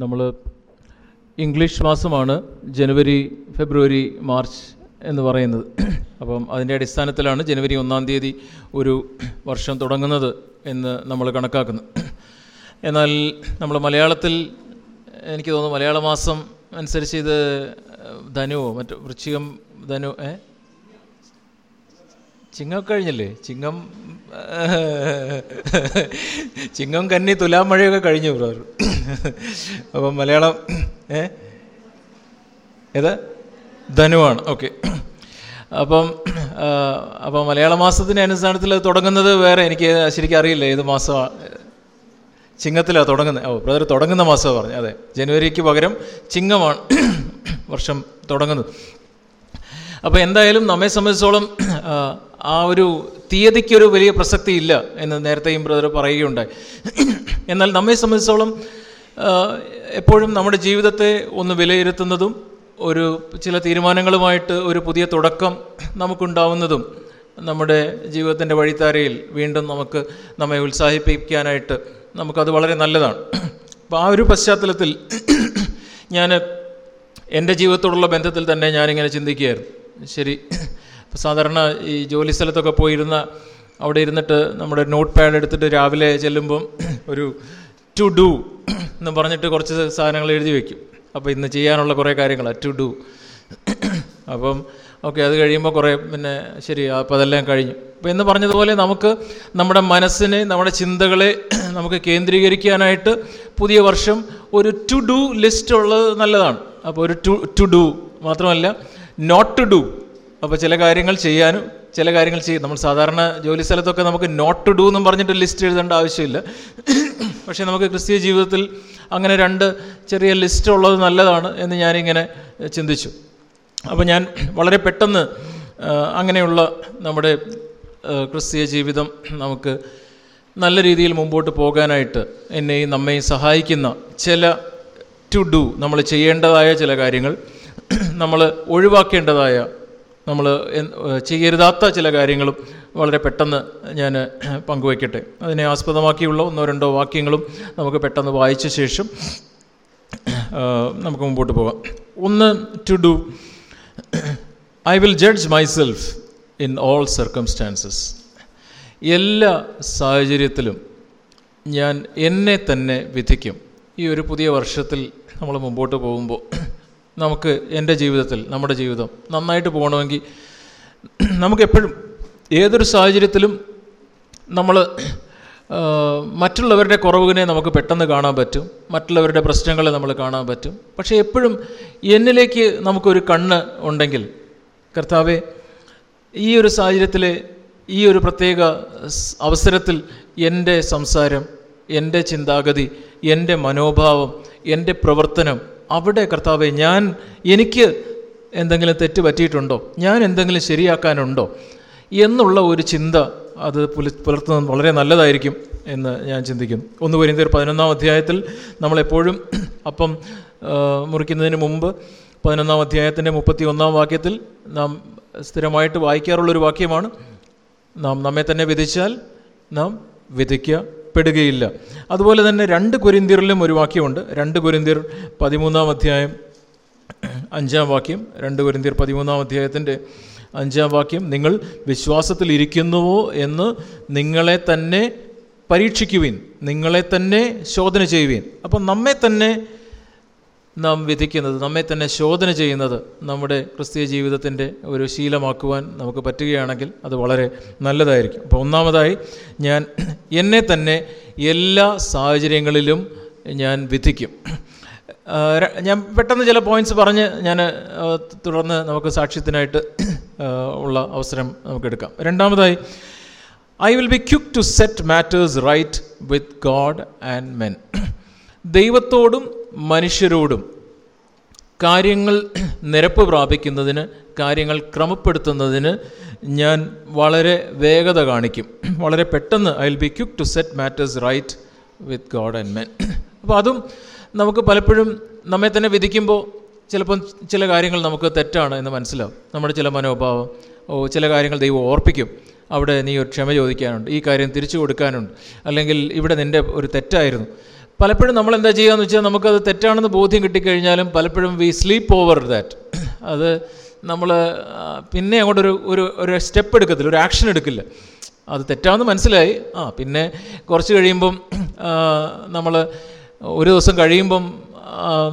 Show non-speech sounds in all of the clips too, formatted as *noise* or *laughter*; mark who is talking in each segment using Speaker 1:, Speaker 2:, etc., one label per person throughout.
Speaker 1: നമ്മൾ ഇംഗ്ലീഷ് മാസമാണ് ജനുവരി ഫെബ്രുവരി മാർച്ച് എന്ന് പറയുന്നത് അപ്പം അതിൻ്റെ അടിസ്ഥാനത്തിലാണ് ജനുവരി ഒന്നാം തീയതി ഒരു വർഷം തുടങ്ങുന്നത് എന്ന് നമ്മൾ കണക്കാക്കുന്നു എന്നാൽ നമ്മൾ മലയാളത്തിൽ എനിക്ക് തോന്നുന്നു മലയാള മാസം അനുസരിച്ച് ഇത് ധനുവോ മറ്റു വൃശ്ചികം ധനു ഏ ചിങ്ങം കഴിഞ്ഞല്ലേ ചിങ്ങം ചിങ്ങം കന്നി മഴയൊക്കെ കഴിഞ്ഞു ബ്രോ അപ്പം മലയാളം ഏ ഏത് ധനുവാണ് ഓക്കെ അപ്പം അപ്പം മലയാള മാസത്തിൻ്റെ അനുസരണത്തിൽ തുടങ്ങുന്നത് വേറെ എനിക്ക് ശരിക്കും അറിയില്ല ഏത് മാസമാണ് ചിങ്ങത്തിലാണ് തുടങ്ങുന്നത് ഓ ബ്രദർ തുടങ്ങുന്ന മാസമാണ് പറഞ്ഞു അതെ ജനുവരിക്ക് പകരം ചിങ്ങമാണ് വർഷം തുടങ്ങുന്നത് അപ്പോൾ എന്തായാലും നമ്മെ സംബന്ധിച്ചോളം ആ ഒരു തീയതിക്കൊരു വലിയ പ്രസക്തി ഇല്ല എന്ന് നേരത്തെയും ബ്രദർ പറയുകയുണ്ടായി എന്നാൽ നമ്മെ സംബന്ധിച്ചോളം എപ്പോഴും നമ്മുടെ ജീവിതത്തെ ഒന്ന് വിലയിരുത്തുന്നതും ഒരു ചില തീരുമാനങ്ങളുമായിട്ട് ഒരു പുതിയ തുടക്കം നമുക്കുണ്ടാവുന്നതും നമ്മുടെ ജീവിതത്തിൻ്റെ വഴിത്താരയിൽ വീണ്ടും നമുക്ക് നമ്മെ ഉത്സാഹിപ്പിക്കാനായിട്ട് നമുക്കത് വളരെ നല്ലതാണ് അപ്പോൾ ആ ഒരു പശ്ചാത്തലത്തിൽ ഞാൻ എൻ്റെ ജീവിതത്തോടുള്ള ബന്ധത്തിൽ തന്നെ ഞാനിങ്ങനെ ചിന്തിക്കുകയായിരുന്നു ശരി ഇപ്പം സാധാരണ ഈ ജോലി സ്ഥലത്തൊക്കെ പോയിരുന്ന അവിടെ ഇരുന്നിട്ട് നമ്മുടെ നോട്ട് പാഡ് എടുത്തിട്ട് രാവിലെ ചെല്ലുമ്പം ഒരു ടു ഡു എന്ന് പറഞ്ഞിട്ട് കുറച്ച് സാധനങ്ങൾ എഴുതി വയ്ക്കും അപ്പോൾ ഇന്ന് ചെയ്യാനുള്ള കുറേ കാര്യങ്ങളാണ് ടു ഡു അപ്പം ഓക്കെ അത് കഴിയുമ്പോൾ കുറേ പിന്നെ ശരി അപ്പോൾ അതെല്ലാം കഴിഞ്ഞു അപ്പോൾ എന്ന് പറഞ്ഞതുപോലെ നമുക്ക് നമ്മുടെ മനസ്സിനെ നമ്മുടെ ചിന്തകളെ നമുക്ക് കേന്ദ്രീകരിക്കാനായിട്ട് പുതിയ വർഷം ഒരു ടു ഡു ലിസ്റ്റ് ഉള്ളത് നല്ലതാണ് അപ്പോൾ ഒരു ടു ടു ഡു മാത്രമല്ല നോട്ട് ടു ഡു അപ്പോൾ ചില കാര്യങ്ങൾ ചെയ്യാനും ചില കാര്യങ്ങൾ ചെയ്യും നമ്മൾ സാധാരണ ജോലി സ്ഥലത്തൊക്കെ നമുക്ക് നോട്ട് ടു ഡു എന്നും പറഞ്ഞിട്ട് ലിസ്റ്റ് എഴുതേണ്ട ആവശ്യമില്ല പക്ഷേ നമുക്ക് ക്രിസ്തീയ ജീവിതത്തിൽ അങ്ങനെ രണ്ട് ചെറിയ ലിസ്റ്റ് ഉള്ളത് നല്ലതാണ് എന്ന് ഞാനിങ്ങനെ ചിന്തിച്ചു അപ്പോൾ ഞാൻ വളരെ പെട്ടെന്ന് അങ്ങനെയുള്ള നമ്മുടെ ക്രിസ്തീയ ജീവിതം നമുക്ക് നല്ല രീതിയിൽ മുമ്പോട്ട് പോകാനായിട്ട് എന്നെയും നമ്മയും സഹായിക്കുന്ന ചില ടു ഡു നമ്മൾ ചെയ്യേണ്ടതായ ചില കാര്യങ്ങൾ നമ്മൾ ഒഴിവാക്കേണ്ടതായ നമ്മൾ ചെയ്യരുതാത്ത ചില കാര്യങ്ങളും വളരെ പെട്ടെന്ന് ഞാൻ പങ്കുവയ്ക്കട്ടെ അതിനെ ആസ്പദമാക്കിയുള്ള ഒന്നോ രണ്ടോ വാക്യങ്ങളും നമുക്ക് പെട്ടെന്ന് വായിച്ച ശേഷം നമുക്ക് മുമ്പോട്ട് പോകാം ഒന്ന് to do I will judge myself in all circumstances എല്ലാ സാഹചര്യത്തിലും ഞാൻ എന്നെ തന്നെ വിധിക്കും ഈ ഒരു പുതിയ വർഷത്തിൽ നമ്മൾ മുമ്പോട്ട് പോകുമ്പോൾ നമുക്ക് എൻ്റെ ജീവിതത്തിൽ നമ്മുടെ ജീവിതം നന്നായിട്ട് പോകണമെങ്കിൽ നമുക്കെപ്പോഴും ഏതൊരു സാഹചര്യത്തിലും നമ്മൾ മറ്റുള്ളവരുടെ കുറവിനെ നമുക്ക് പെട്ടെന്ന് കാണാൻ പറ്റും മറ്റുള്ളവരുടെ പ്രശ്നങ്ങളെ നമ്മൾ കാണാൻ പറ്റും പക്ഷേ എപ്പോഴും എന്നിലേക്ക് നമുക്കൊരു കണ്ണ് ഉണ്ടെങ്കിൽ കർത്താവെ ഈ ഒരു സാഹചര്യത്തിലെ ഈ ഒരു പ്രത്യേക അവസരത്തിൽ എൻ്റെ സംസാരം എൻ്റെ ചിന്താഗതി എൻ്റെ മനോഭാവം എൻ്റെ പ്രവർത്തനം അവിടെ കർത്താവെ ഞാൻ എനിക്ക് എന്തെങ്കിലും തെറ്റ് പറ്റിയിട്ടുണ്ടോ ഞാൻ എന്തെങ്കിലും ശരിയാക്കാനുണ്ടോ എന്നുള്ള ഒരു ചിന്ത അത് പുല പുലർത്തുന്നത് വളരെ നല്ലതായിരിക്കും എന്ന് ഞാൻ ചിന്തിക്കുന്നു ഒന്ന് പരിന്തർ പതിനൊന്നാം അധ്യായത്തിൽ നമ്മളെപ്പോഴും *clears throat* അപ്പം മുറിക്കുന്നതിന് മുമ്പ് പതിനൊന്നാം അധ്യായത്തിൻ്റെ മുപ്പത്തി ഒന്നാം വാക്യത്തിൽ നാം സ്ഥിരമായിട്ട് വായിക്കാറുള്ളൊരു വാക്യമാണ് നാം നമ്മെ തന്നെ വിധിച്ചാൽ നാം വിധിക്കുക പെടുകയില്ല അതുപോലെ തന്നെ രണ്ട് കുരിന്തിയറിലും ഒരു വാക്യമുണ്ട് രണ്ട് കുരിന്തിർ പതിമൂന്നാം അധ്യായം അഞ്ചാം വാക്യം രണ്ട് കുരിന്തിർ പതിമൂന്നാം അധ്യായത്തിൻ്റെ അഞ്ചാം വാക്യം നിങ്ങൾ വിശ്വാസത്തിൽ ഇരിക്കുന്നുവോ എന്ന് നിങ്ങളെ തന്നെ പരീക്ഷിക്കുവിൻ നിങ്ങളെ തന്നെ ശോധന ചെയ്യുവിൻ അപ്പം നമ്മെ തന്നെ നാം വിധിക്കുന്നത് നമ്മെ തന്നെ ശോധന ചെയ്യുന്നത് നമ്മുടെ ക്രിസ്തീയ ജീവിതത്തിൻ്റെ ഒരു ശീലമാക്കുവാൻ നമുക്ക് പറ്റുകയാണെങ്കിൽ അത് വളരെ നല്ലതായിരിക്കും അപ്പോൾ ഒന്നാമതായി ഞാൻ *clears throat* എന്നെ തന്നെ എല്ലാ സാഹചര്യങ്ങളിലും ഞാൻ വിധിക്കും ഞാൻ പെട്ടെന്ന് ചില പോയിൻറ്റ്സ് പറഞ്ഞ് ഞാൻ തുടർന്ന് നമുക്ക് സാക്ഷ്യത്തിനായിട്ട് *clears throat* ഉള്ള അവസരം നമുക്കെടുക്കാം രണ്ടാമതായി I will be quick to set matters right with God and men ദൈവത്തോടും മനുഷ്യരോടും കാര്യങ്ങൾ നിരപ്പ് പ്രാപിക്കുന്നതിന് കാര്യങ്ങൾ ക്രമപ്പെടുത്തുന്നതിന് ഞാൻ വളരെ വേഗത കാണിക്കും വളരെ പെട്ടെന്ന് I will be quick to set matters right with God and men അപ്പോൾ അതും നമുക്ക് പലപ്പോഴും നമ്മെ തന്നെ വിധിക്കുമ്പോൾ ചിലപ്പം ചില കാര്യങ്ങൾ നമുക്ക് തെറ്റാണ് എന്ന് മനസ്സിലാവും നമ്മുടെ ചില മനോഭാവം ഓ ചില കാര്യങ്ങൾ ദൈവം ഓർപ്പിക്കും അവിടെ നീ ഒരു ക്ഷമ ചോദിക്കാനുണ്ട് ഈ കാര്യം തിരിച്ചു കൊടുക്കാനുണ്ട് അല്ലെങ്കിൽ ഇവിടെ നിൻ്റെ ഒരു തെറ്റായിരുന്നു പലപ്പോഴും നമ്മൾ എന്താ ചെയ്യുകയെന്ന് വെച്ചാൽ നമുക്കത് തെറ്റാണെന്ന് ബോധ്യം കിട്ടിക്കഴിഞ്ഞാലും പലപ്പോഴും വി സ്ലീപ്പ് ഓവർ ദാറ്റ് അത് നമ്മൾ പിന്നെ അങ്ങോട്ടൊരു ഒരു ഒരു സ്റ്റെപ്പ് എടുക്കത്തില്ല ഒരു ആക്ഷൻ എടുക്കില്ല അത് തെറ്റാണെന്ന് മനസ്സിലായി ആ പിന്നെ കുറച്ച് കഴിയുമ്പം നമ്മൾ ഒരു ദിവസം കഴിയുമ്പം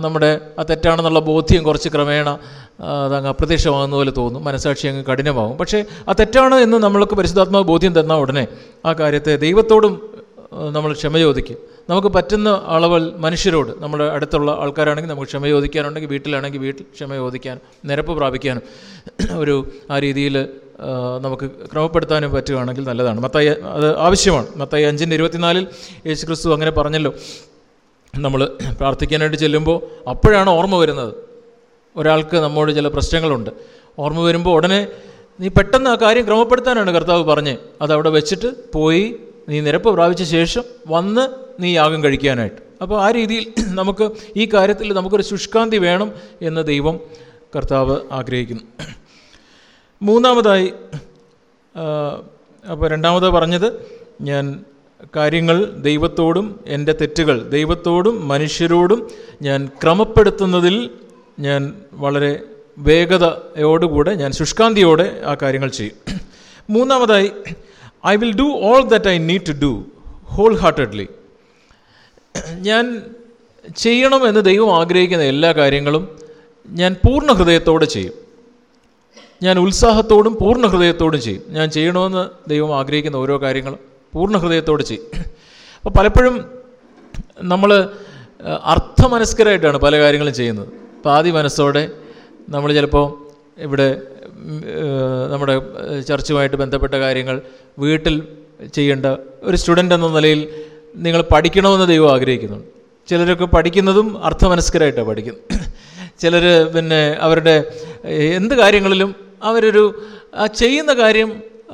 Speaker 1: നമ്മുടെ ആ തെറ്റാണെന്നുള്ള ബോധ്യം കുറച്ച് ക്രമേണ അതങ്ങ് അപ്രത്യക്ഷമാകുന്ന പോലെ തോന്നും മനസ്സാക്ഷി അങ്ങ് കഠിനമാകും പക്ഷേ ആ തെറ്റാണ് എന്ന് നമ്മൾക്ക് പരിശുദ്ധാത്മാവ് ബോധ്യം തന്ന ഉടനെ ആ കാര്യത്തെ ദൈവത്തോടും നമ്മൾ ക്ഷമ ചോദിക്കും നമുക്ക് പറ്റുന്ന അളവൽ മനുഷ്യരോട് നമ്മുടെ അടുത്തുള്ള ആൾക്കാരാണെങ്കിൽ നമുക്ക് ക്ഷമ ചോദിക്കാനുണ്ടെങ്കിൽ വീട്ടിലാണെങ്കിൽ വീട്ടിൽ ക്ഷമ ചോദിക്കാൻ നിരപ്പ് പ്രാപിക്കാനും *clears throat* ഒരു ആ രീതിയിൽ നമുക്ക് ക്രമപ്പെടുത്താനും പറ്റുകയാണെങ്കിൽ നല്ലതാണ് മത്തായി അത് ആവശ്യമാണ് മത്തായി അഞ്ചിൻ്റെ ഇരുപത്തിനാലിൽ യേശു ക്രിസ്തു അങ്ങനെ പറഞ്ഞല്ലോ നമ്മൾ *clears throat* പ്രാർത്ഥിക്കാനായിട്ട് ചെല്ലുമ്പോൾ അപ്പോഴാണ് ഓർമ്മ വരുന്നത് ഒരാൾക്ക് നമ്മോട് ചില പ്രശ്നങ്ങളുണ്ട് ഓർമ്മ വരുമ്പോൾ ഉടനെ നീ പെട്ടെന്ന് ആ കാര്യം ക്രമപ്പെടുത്താനാണ് കർത്താവ് പറഞ്ഞത് അതവിടെ വെച്ചിട്ട് പോയി നീ നിരപ്പ് പ്രാപിച്ച ശേഷം വന്ന് നീ യാഗം കഴിക്കാനായിട്ട് അപ്പോൾ ആ രീതിയിൽ *clears throat* നമുക്ക് ഈ കാര്യത്തിൽ നമുക്കൊരു ശുഷ്കാന്തി വേണം എന്ന് ദൈവം കർത്താവ് ആഗ്രഹിക്കുന്നു *clears throat* മൂന്നാമതായി അപ്പോൾ രണ്ടാമത് പറഞ്ഞത് ഞാൻ കാര്യങ്ങൾ ദൈവത്തോടും എൻ്റെ തെറ്റുകൾ ദൈവത്തോടും മനുഷ്യരോടും ഞാൻ ക്രമപ്പെടുത്തുന്നതിൽ ഞാൻ വളരെ വേഗതയോടുകൂടെ ഞാൻ ശുഷ്കാന്തിയോടെ ആ കാര്യങ്ങൾ ചെയ്യും *clears throat* മൂന്നാമതായി I will do all that I need to do whole heartedly ഞാൻ ചെയ്യണമെന്ന് ദൈവം ആഗ്രഹിക്കുന്ന എല്ലാ കാര്യങ്ങളും ഞാൻ പൂർണ്ണ ഹൃദയത്തോടെ ചെയ്യും ഞാൻ ഉത്സാഹത്തോടും പൂർണ്ണ ഹൃദയത്തോടും ചെയ്യും ഞാൻ ചെയ്യണമെന്ന് ദൈവം ആഗ്രഹിക്കുന്ന ഓരോ കാര്യങ്ങളും പൂർണ്ണ ഹൃദയത്തോടെ ചെയ്യും അപ്പോൾ പലപ്പോഴും നമ്മൾ അർത്ഥമനസ്കരമായിട്ടാണ് പല കാര്യങ്ങളും ചെയ്യുന്നത് പാതി മനസ്സോടെ നമ്മൾ ചിലപ്പോൾ ഇവിടെ നമ്മുടെ ചർച്ചുമായിട്ട് ബന്ധപ്പെട്ട കാര്യങ്ങൾ വീട്ടിൽ ചെയ്യേണ്ട ഒരു സ്റ്റുഡൻ്റ് എന്ന നിലയിൽ നിങ്ങൾ പഠിക്കണമെന്ന് ദൈവം ആഗ്രഹിക്കുന്നുണ്ട് ചിലരൊക്കെ പഠിക്കുന്നതും അർത്ഥമനസ്കരായിട്ടാണ് പഠിക്കുന്നത് ചിലർ പിന്നെ അവരുടെ എന്ത് കാര്യങ്ങളിലും അവരൊരു ആ ചെയ്യുന്ന കാര്യം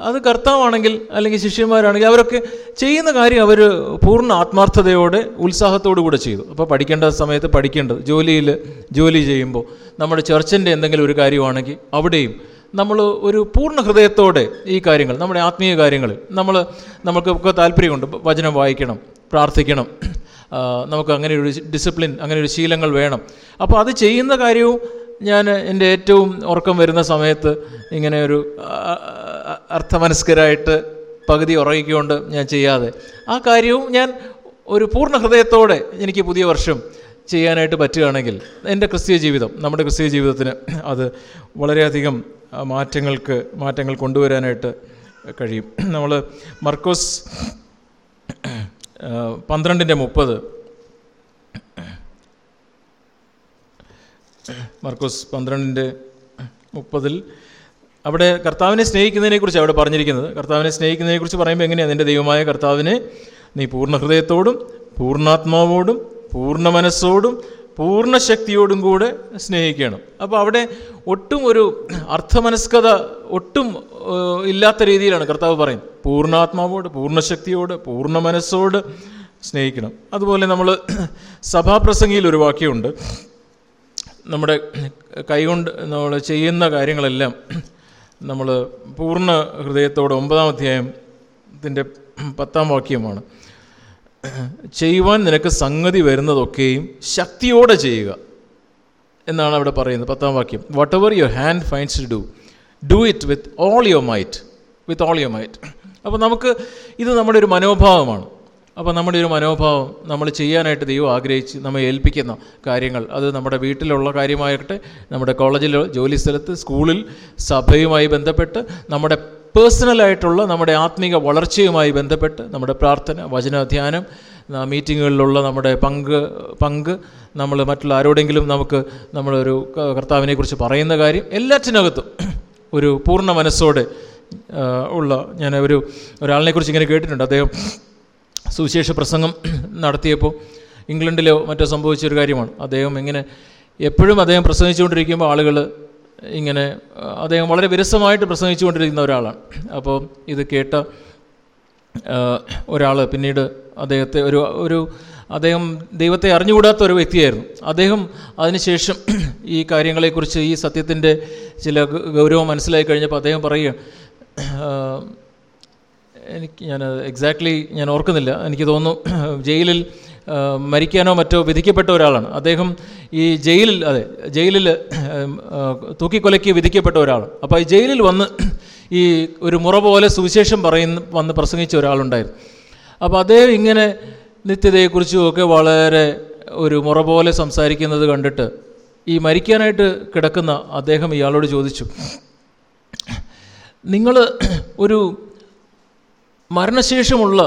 Speaker 1: അത് കർത്താവാണെങ്കിൽ അല്ലെങ്കിൽ ശിഷ്യന്മാരാണെങ്കിൽ അവരൊക്കെ ചെയ്യുന്ന കാര്യം അവർ പൂർണ്ണ ആത്മാർത്ഥതയോടെ ഉത്സാഹത്തോടു കൂടെ ചെയ്തു അപ്പോൾ പഠിക്കേണ്ട സമയത്ത് പഠിക്കേണ്ടത് ജോലിയിൽ ജോലി ചെയ്യുമ്പോൾ നമ്മുടെ ചർച്ചിൻ്റെ എന്തെങ്കിലും ഒരു കാര്യമാണെങ്കിൽ അവിടെയും നമ്മൾ ഒരു പൂർണ്ണ ഹൃദയത്തോടെ ഈ കാര്യങ്ങൾ നമ്മുടെ ആത്മീയ കാര്യങ്ങൾ നമ്മൾ നമുക്ക് ഒക്കെ താല്പര്യമുണ്ട് വചനം വായിക്കണം പ്രാർത്ഥിക്കണം നമുക്ക് അങ്ങനെ ഒരു ഡിസിപ്ലിൻ അങ്ങനെ ഒരു ശീലങ്ങൾ വേണം അപ്പോൾ അത് ചെയ്യുന്ന കാര്യവും ഞാൻ എൻ്റെ ഏറ്റവും ഉറക്കം വരുന്ന സമയത്ത് ഇങ്ങനെ ഒരു അർത്ഥമനസ്കരായിട്ട് പകുതി ഉറങ്ങിക്കൊണ്ട് ഞാൻ ചെയ്യാതെ ആ കാര്യവും ഞാൻ ഒരു പൂർണ്ണ ഹൃദയത്തോടെ എനിക്ക് പുതിയ വർഷം ചെയ്യാനായിട്ട് പറ്റുകയാണെങ്കിൽ എൻ്റെ ക്രിസ്തീയ ജീവിതം നമ്മുടെ ക്രിസ്തീയ ജീവിതത്തിന് അത് വളരെയധികം മാറ്റങ്ങൾക്ക് മാറ്റങ്ങൾ കൊണ്ടുവരാനായിട്ട് കഴിയും നമ്മൾ മർക്കോസ് പന്ത്രണ്ടിൻ്റെ മുപ്പത് മർക്കോസ് പന്ത്രണ്ടിൻ്റെ മുപ്പതിൽ അവിടെ കർത്താവിനെ സ്നേഹിക്കുന്നതിനെക്കുറിച്ച് അവിടെ പറഞ്ഞിരിക്കുന്നത് കർത്താവിനെ സ്നേഹിക്കുന്നതിനെക്കുറിച്ച് പറയുമ്പോൾ എങ്ങനെയാണ് നിൻ്റെ ദൈവമായ കർത്താവിനെ നീ പൂർണ്ണ ഹൃദയത്തോടും പൂർണ്ണാത്മാവോടും പൂർണ്ണ മനസ്സോടും പൂർണ്ണ ശക്തിയോടും കൂടെ സ്നേഹിക്കണം അപ്പോൾ അവിടെ ഒട്ടും ഒരു അർത്ഥമനസ്കത ഒട്ടും ഇല്ലാത്ത രീതിയിലാണ് കർത്താവ് പറയുന്നത് പൂർണ്ണാത്മാവോട് പൂർണ്ണശക്തിയോട് പൂർണ്ണ മനസ്സോട് സ്നേഹിക്കണം അതുപോലെ നമ്മൾ സഭാപ്രസംഗിയിൽ ഒരു വാക്യമുണ്ട് നമ്മുടെ കൈകൊണ്ട് നമ്മൾ ചെയ്യുന്ന കാര്യങ്ങളെല്ലാം നമ്മൾ പൂർണ്ണ ഹൃദയത്തോടെ ഒമ്പതാം അധ്യായത്തിൻ്റെ പത്താം വാക്യമാണ് ചെയ്യുവാൻ നിനക്ക് സംഗതി വരുന്നതൊക്കെയും ശക്തിയോടെ ചെയ്യുക എന്നാണ് അവിടെ പറയുന്നത് പത്താം വാക്യം whatever your hand finds to do do it with all your might with all your might അപ്പോൾ നമുക്ക് ഇത് നമ്മുടെ ഒരു മനോഭാവമാണ് അപ്പോൾ നമ്മുടെ ഒരു മനോഭാവം നമ്മൾ ചെയ്യാനായിട്ട് ദൈവം ആഗ്രഹിച്ച് നമ്മൾ ഏൽപ്പിക്കുന്ന കാര്യങ്ങൾ അത് നമ്മുടെ വീട്ടിലുള്ള കാര്യമായിട്ട് നമ്മുടെ കോളേജിൽ ജോലി സ്ഥലത്ത് സ്കൂളിൽ സഭയുമായി ബന്ധപ്പെട്ട് നമ്മുടെ പേഴ്സണലായിട്ടുള്ള നമ്മുടെ ആത്മീക വളർച്ചയുമായി ബന്ധപ്പെട്ട് നമ്മുടെ പ്രാർത്ഥന വചനാധ്യാനം മീറ്റിങ്ങുകളിലുള്ള നമ്മുടെ പങ്ക് പങ്ക് നമ്മൾ മറ്റുള്ള ആരോടെങ്കിലും നമുക്ക് നമ്മളൊരു കർത്താവിനെക്കുറിച്ച് പറയുന്ന കാര്യം എല്ലാറ്റിനകത്തും ഒരു പൂർണ്ണ മനസ്സോടെ ഉള്ള ഞാൻ ഒരു ഒരാളിനെക്കുറിച്ച് ഇങ്ങനെ കേട്ടിട്ടുണ്ട് അദ്ദേഹം സുവിശേഷ പ്രസംഗം *clears throat* നടത്തിയപ്പോൾ ഇംഗ്ലണ്ടിലോ മറ്റോ സംഭവിച്ചൊരു കാര്യമാണ് അദ്ദേഹം ഇങ്ങനെ എപ്പോഴും അദ്ദേഹം പ്രസംഗിച്ചുകൊണ്ടിരിക്കുമ്പോൾ ആളുകൾ ഇങ്ങനെ അദ്ദേഹം വളരെ വിരസമായിട്ട് പ്രസംഗിച്ചുകൊണ്ടിരിക്കുന്ന ഒരാളാണ് അപ്പോൾ ഇത് കേട്ട ഒരാൾ പിന്നീട് അദ്ദേഹത്തെ ഒരു ഒരു അദ്ദേഹം ദൈവത്തെ അറിഞ്ഞുകൂടാത്ത ഒരു വ്യക്തിയായിരുന്നു അദ്ദേഹം അതിനുശേഷം *clears throat* ഈ കാര്യങ്ങളെക്കുറിച്ച് ഈ സത്യത്തിൻ്റെ ചില ഗൗരവം മനസ്സിലായി കഴിഞ്ഞപ്പോൾ അദ്ദേഹം പറയുക എനിക്ക് ഞാൻ എക്സാക്ട്ലി ഞാൻ ഓർക്കുന്നില്ല എനിക്ക് തോന്നുന്നു *clears throat* ജയിലിൽ മരിക്കാനോ മറ്റോ വിധിക്കപ്പെട്ട ഒരാളാണ് അദ്ദേഹം ഈ ജയിലിൽ അതെ ജയിലിൽ തൂക്കിക്കൊലയ്ക്ക് വിധിക്കപ്പെട്ട ഒരാളാണ് അപ്പോൾ ഈ ജയിലിൽ വന്ന് ഈ ഒരു മുറ പോലെ സുവിശേഷം പറയുന്ന വന്ന് പ്രസംഗിച്ച ഒരാളുണ്ടായിരുന്നു അപ്പോൾ അദ്ദേഹം ഇങ്ങനെ നിത്യതയെക്കുറിച്ചും ഒക്കെ വളരെ ഒരു മുറ പോലെ സംസാരിക്കുന്നത് കണ്ടിട്ട് ഈ മരിക്കാനായിട്ട് കിടക്കുന്ന അദ്ദേഹം ഇയാളോട് ചോദിച്ചു നിങ്ങൾ ഒരു മരണശേഷമുള്ള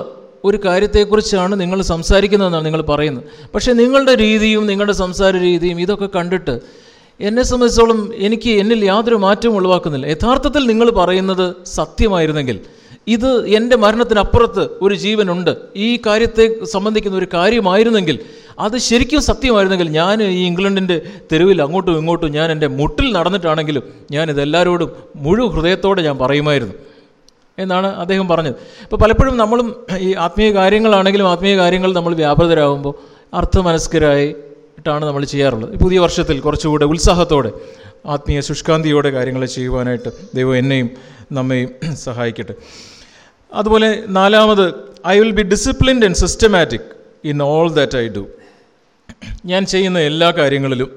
Speaker 1: ഒരു കാര്യത്തെക്കുറിച്ചാണ് നിങ്ങൾ സംസാരിക്കുന്നതെന്നാണ് നിങ്ങൾ പറയുന്നത് പക്ഷേ നിങ്ങളുടെ രീതിയും നിങ്ങളുടെ സംസാര രീതിയും ഇതൊക്കെ കണ്ടിട്ട് എന്നെ സംബന്ധിച്ചോളം എനിക്ക് എന്നിൽ യാതൊരു മാറ്റവും ഉളവാക്കുന്നില്ല യഥാർത്ഥത്തിൽ നിങ്ങൾ പറയുന്നത് സത്യമായിരുന്നെങ്കിൽ ഇത് എൻ്റെ മരണത്തിനപ്പുറത്ത് ഒരു ജീവനുണ്ട് ഈ കാര്യത്തെ സംബന്ധിക്കുന്ന ഒരു കാര്യമായിരുന്നെങ്കിൽ അത് ശരിക്കും സത്യമായിരുന്നെങ്കിൽ ഞാൻ ഈ ഇംഗ്ലണ്ടിൻ്റെ തെരുവിൽ അങ്ങോട്ടും ഇങ്ങോട്ടും ഞാൻ എൻ്റെ മുട്ടിൽ നടന്നിട്ടാണെങ്കിലും ഞാൻ മുഴുവൃദയത്തോടെ ഹൃദയത്തോടെ ഞാൻ പറയുമായിരുന്നു എന്നാണ് അദ്ദേഹം പറഞ്ഞത് ഇപ്പോൾ പലപ്പോഴും നമ്മളും ഈ ആത്മീയ കാര്യങ്ങളാണെങ്കിലും ആത്മീയ കാര്യങ്ങൾ നമ്മൾ വ്യാപൃതരാകുമ്പോൾ അർത്ഥമനസ്കരായിട്ടാണ് നമ്മൾ ചെയ്യാറുള്ളത് പുതിയ വർഷത്തിൽ കുറച്ചുകൂടെ ഉത്സാഹത്തോടെ ആത്മീയ ശുഷ്കാന്തിയോടെ കാര്യങ്ങൾ ചെയ്യുവാനായിട്ട് ദൈവം എന്നെയും നമ്മയും സഹായിക്കട്ടെ അതുപോലെ നാലാമത് I will be disciplined and systematic in all that I do ഞാൻ ചെയ്യുന്ന എല്ലാ കാര്യങ്ങളിലും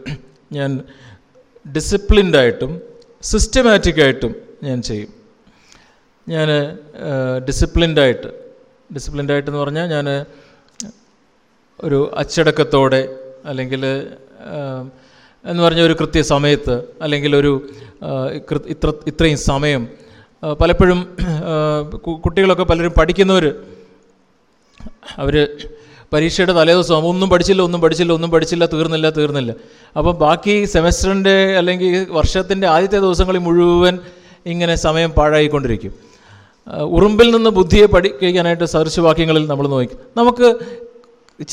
Speaker 1: ഞാൻ ഡിസിപ്ലിൻഡായിട്ടും സിസ്റ്റമാറ്റിക്കായിട്ടും ഞാൻ ചെയ്യും ഞാൻ ഡിസിപ്ലിൻഡായിട്ട് ഡിസിപ്ലിൻഡായിട്ടെന്ന് പറഞ്ഞാൽ ഞാൻ ഒരു അച്ചടക്കത്തോടെ അല്ലെങ്കിൽ എന്ന് പറഞ്ഞ ഒരു കൃത്യ അല്ലെങ്കിൽ ഒരു ഇത്ര ഇത്രയും സമയം പലപ്പോഴും കുട്ടികളൊക്കെ പലരും പഠിക്കുന്നവർ അവർ പരീക്ഷയുടെ തലേദിവസം ഒന്നും പഠിച്ചില്ല ഒന്നും പഠിച്ചില്ല ഒന്നും പഠിച്ചില്ല തീർന്നില്ല തീർന്നില്ല അപ്പം ബാക്കി സെമസ്റ്ററിൻ്റെ അല്ലെങ്കിൽ വർഷത്തിൻ്റെ ആദ്യത്തെ ദിവസങ്ങളിൽ മുഴുവൻ ഇങ്ങനെ സമയം പാഴായിക്കൊണ്ടിരിക്കും ഉറുമ്പിൽ നിന്ന് ബുദ്ധിയെ പഠിക്കാനായിട്ട് സദൃശവാക്യങ്ങളിൽ നമ്മൾ നോക്കി നമുക്ക്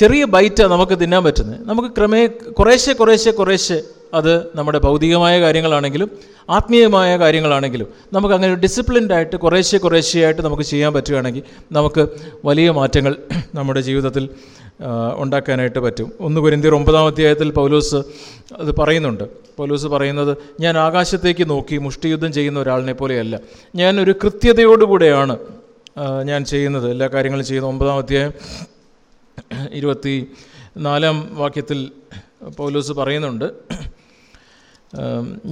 Speaker 1: ചെറിയ ബൈറ്റ് നമുക്ക് തിന്നാൻ പറ്റുന്നത് നമുക്ക് ക്രമേ കുറേശ്ശെ കുറേശ്ശെ കുറേശ്ശെ അത് നമ്മുടെ ഭൗതികമായ കാര്യങ്ങളാണെങ്കിലും ആത്മീയമായ കാര്യങ്ങളാണെങ്കിലും നമുക്ക് അങ്ങനെ ഡിസിപ്ലിൻഡ് ആയിട്ട് കുറേശ്ശെ കുറേശ്ശെയായിട്ട് നമുക്ക് ചെയ്യാൻ പറ്റുകയാണെങ്കിൽ നമുക്ക് വലിയ മാറ്റങ്ങൾ നമ്മുടെ ജീവിതത്തിൽ ഉണ്ടാക്കാനായിട്ട് പറ്റും ഒന്ന് കുരിന്തിയർ ഒമ്പതാം അധ്യായത്തിൽ പൗലൂസ് അത് പറയുന്നുണ്ട് പൗലൂസ് പറയുന്നത് ഞാൻ ആകാശത്തേക്ക് നോക്കി മുഷ്ടിയുദ്ധം ചെയ്യുന്ന ഒരാളിനെ പോലെയല്ല ഞാൻ ഒരു കൃത്യതയോടുകൂടെയാണ് ഞാൻ ചെയ്യുന്നത് എല്ലാ കാര്യങ്ങളും ചെയ്യുന്നത് ഒമ്പതാം അധ്യായം ഇരുപത്തി നാലാം വാക്യത്തിൽ പൗലൂസ് പറയുന്നുണ്ട്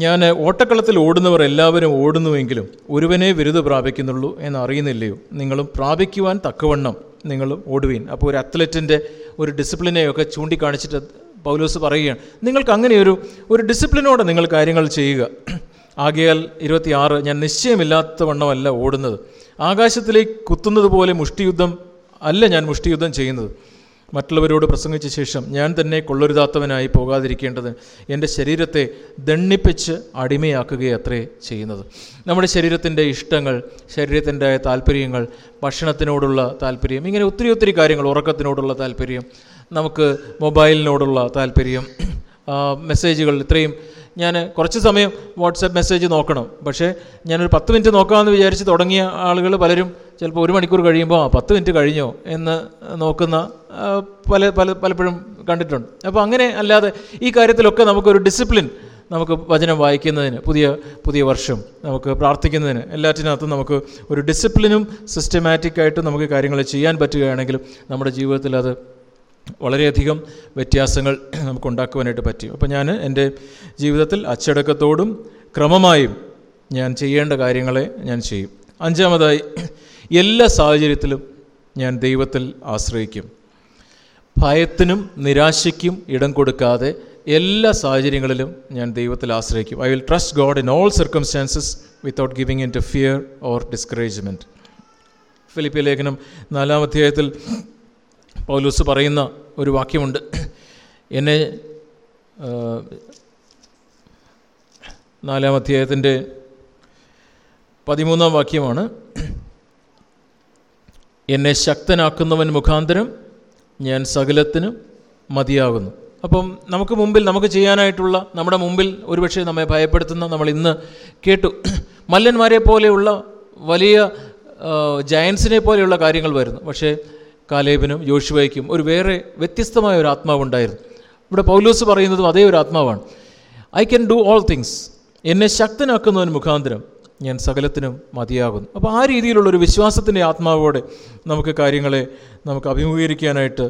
Speaker 1: ഞാൻ ഓട്ടക്കളത്തിൽ ഓടുന്നവർ എല്ലാവരും ഓടുന്നുവെങ്കിലും ഒരുവനെ വിരുദ് പ്രാപിക്കുന്നുള്ളൂ എന്നറിയുന്നില്ലയോ നിങ്ങളും പ്രാപിക്കുവാൻ തക്കവണ്ണം നിങ്ങൾ ഓടുവീൻ അപ്പോൾ ഒരു അത്ലറ്റിൻ്റെ ഒരു ഡിസിപ്ലിനെയൊക്കെ ചൂണ്ടിക്കാണിച്ചിട്ട് പൗലോസ് പറയുകയാണ് നിങ്ങൾക്ക് അങ്ങനെ ഒരു ഒരു ഡിസിപ്ലിനോടെ നിങ്ങൾ കാര്യങ്ങൾ ചെയ്യുക ആകയാൽ ഇരുപത്തിയാറ് ഞാൻ നിശ്ചയമില്ലാത്ത വണ്ണമല്ല ഓടുന്നത് ആകാശത്തിലേക്ക് കുത്തുന്നത് പോലെ മുഷ്ടിയുദ്ധം അല്ല ഞാൻ മുഷ്ടിയുദ്ധം ചെയ്യുന്നത് മറ്റുള്ളവരോട് പ്രസംഗിച്ച ശേഷം ഞാൻ തന്നെ കൊള്ളരുതാത്തവനായി പോകാതിരിക്കേണ്ടത് എൻ്റെ ശരീരത്തെ ദണ്ണിപ്പിച്ച് അടിമയാക്കുകയത്രേ ചെയ്യുന്നത് നമ്മുടെ ശരീരത്തിൻ്റെ ഇഷ്ടങ്ങൾ ശരീരത്തിൻ്റെ താല്പര്യങ്ങൾ ഭക്ഷണത്തിനോടുള്ള താല്പര്യം ഇങ്ങനെ ഒത്തിരി ഒത്തിരി കാര്യങ്ങൾ ഉറക്കത്തിനോടുള്ള താല്പര്യം നമുക്ക് മൊബൈലിനോടുള്ള താല്പര്യം മെസ്സേജുകൾ ഇത്രയും ഞാൻ കുറച്ച് സമയം വാട്സപ്പ് മെസ്സേജ് നോക്കണം പക്ഷേ ഞാനൊരു പത്ത് മിനിറ്റ് നോക്കാമെന്ന് വിചാരിച്ച് തുടങ്ങിയ ആളുകൾ പലരും ചിലപ്പോൾ ഒരു മണിക്കൂർ കഴിയുമ്പോൾ ആ പത്ത് മിനിറ്റ് കഴിഞ്ഞോ എന്ന് നോക്കുന്ന പല പല പലപ്പോഴും കണ്ടിട്ടുണ്ട് അപ്പോൾ അങ്ങനെ അല്ലാതെ ഈ കാര്യത്തിലൊക്കെ നമുക്കൊരു ഡിസിപ്ലിൻ നമുക്ക് വചനം വായിക്കുന്നതിന് പുതിയ പുതിയ വർഷം നമുക്ക് പ്രാർത്ഥിക്കുന്നതിന് എല്ലാറ്റിനകത്തും നമുക്ക് ഒരു ഡിസിപ്ലിനും സിസ്റ്റമാറ്റിക്കായിട്ടും നമുക്ക് കാര്യങ്ങൾ ചെയ്യാൻ പറ്റുകയാണെങ്കിൽ നമ്മുടെ ജീവിതത്തിൽ അത് വളരെയധികം വ്യത്യാസങ്ങൾ നമുക്ക് ഉണ്ടാക്കുവാനായിട്ട് പറ്റി അപ്പോൾ ഞാൻ എൻ്റെ ജീവിതത്തിൽ അച്ചടക്കത്തോടും ക്രമമായും ഞാൻ ചെയ്യേണ്ട കാര്യങ്ങളെ ഞാൻ ചെയ്യും അഞ്ചാമതായി എല്ലാ സാഹചര്യത്തിലും ഞാൻ ദൈവത്തിൽ ആശ്രയിക്കും ഭയത്തിനും നിരാശയ്ക്കും ഇടം കൊടുക്കാതെ എല്ലാ സാഹചര്യങ്ങളിലും ഞാൻ ദൈവത്തിൽ ആശ്രയിക്കും I will trust God in all circumstances without giving in to fear or discouragement ഫിലിപ്പിയ ലേഖനം നാലാം അധ്യായത്തിൽ പൗലൂസ് പറയുന്ന ഒരു വാക്യമുണ്ട് എന്നെ നാലാം അധ്യായത്തിൻ്റെ പതിമൂന്നാം വാക്യമാണ് എന്നെ ശക്തനാക്കുന്നവൻ മുഖാന്തരം ഞാൻ സകലത്തിനും മതിയാകുന്നു അപ്പം നമുക്ക് മുമ്പിൽ നമുക്ക് ചെയ്യാനായിട്ടുള്ള നമ്മുടെ മുമ്പിൽ ഒരുപക്ഷെ നമ്മെ ഭയപ്പെടുത്തുന്ന നമ്മൾ ഇന്ന് കേട്ടു മല്ലന്മാരെ പോലെയുള്ള വലിയ ജയൻസിനെ പോലെയുള്ള കാര്യങ്ങൾ വരുന്നു പക്ഷേ കാലേബിനും യോഷുവയ്ക്കും ഒരു വേറെ വ്യത്യസ്തമായ ഒരു ആത്മാവുണ്ടായിരുന്നു ഇവിടെ പൗലോസ് പറയുന്നതും അതേ ഒരു ആത്മാവാണ് I can do all things എന്നെ ശക്തനാക്കുന്നതിന് മുഖാന്തരം ഞാൻ സകലത്തിനും മതിയാകുന്നു അപ്പോൾ ആ രീതിയിലുള്ള ഒരു വിശ്വാസത്തിൻ്റെ ആത്മാവോടെ നമുക്ക് കാര്യങ്ങളെ നമുക്ക് അഭിമുഖീകരിക്കാനായിട്ട്